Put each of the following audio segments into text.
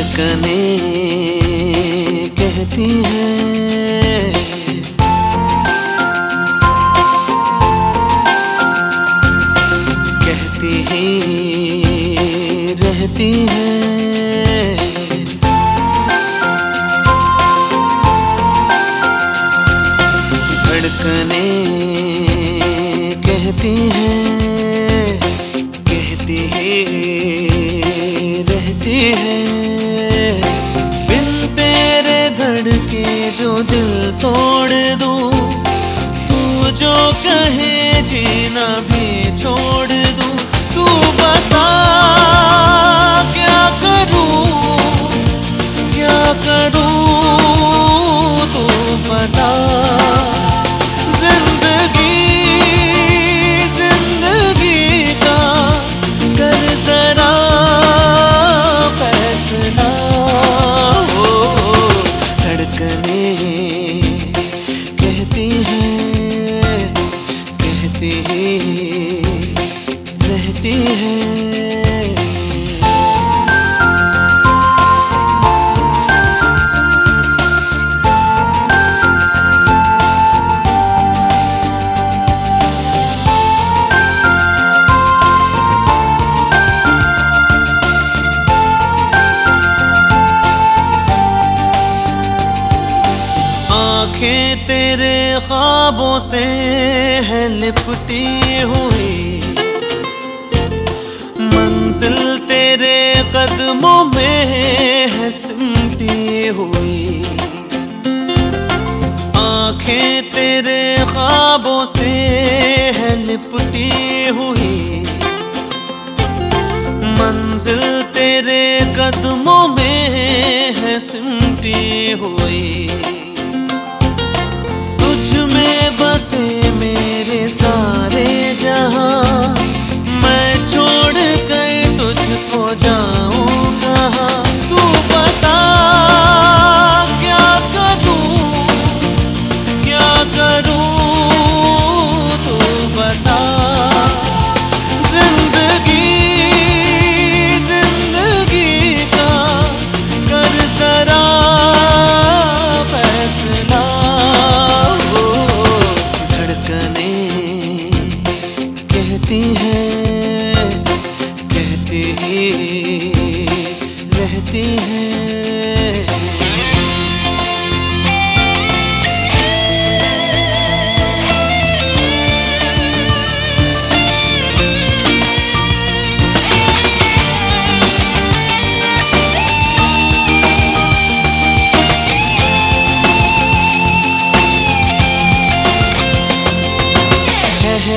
धड़कने कहती हैं। कहती ही रहती हैं। जीना भी छोड़ आँखें तेरे ख्वाबों से है लिपटी हुई। मंजिल तेरे कदमों में है सिमटी हुई। आँखें तेरे ख्वाबों से है लिपटी हुई। मंजिल तेरे कदमों में है सिमटी हुई।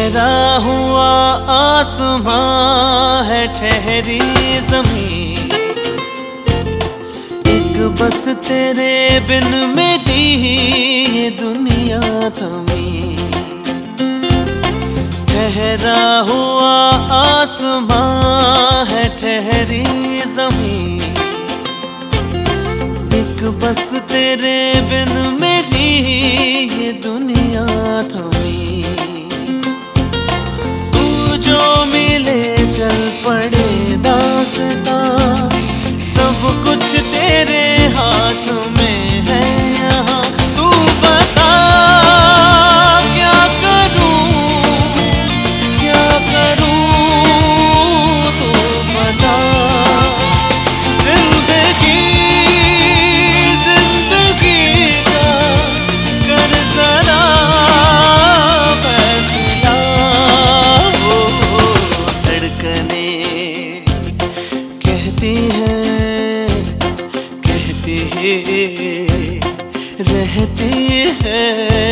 ठहरा हुआ आसमां है ठहरी ज़मीन। एक बस तेरे बिन मेरी ये दुनिया थमी ठहरा हुआ आसमां है ठहरी ज़मीन। एक बस तेरे बिन मेरी ये दुनिया थमी कहती है।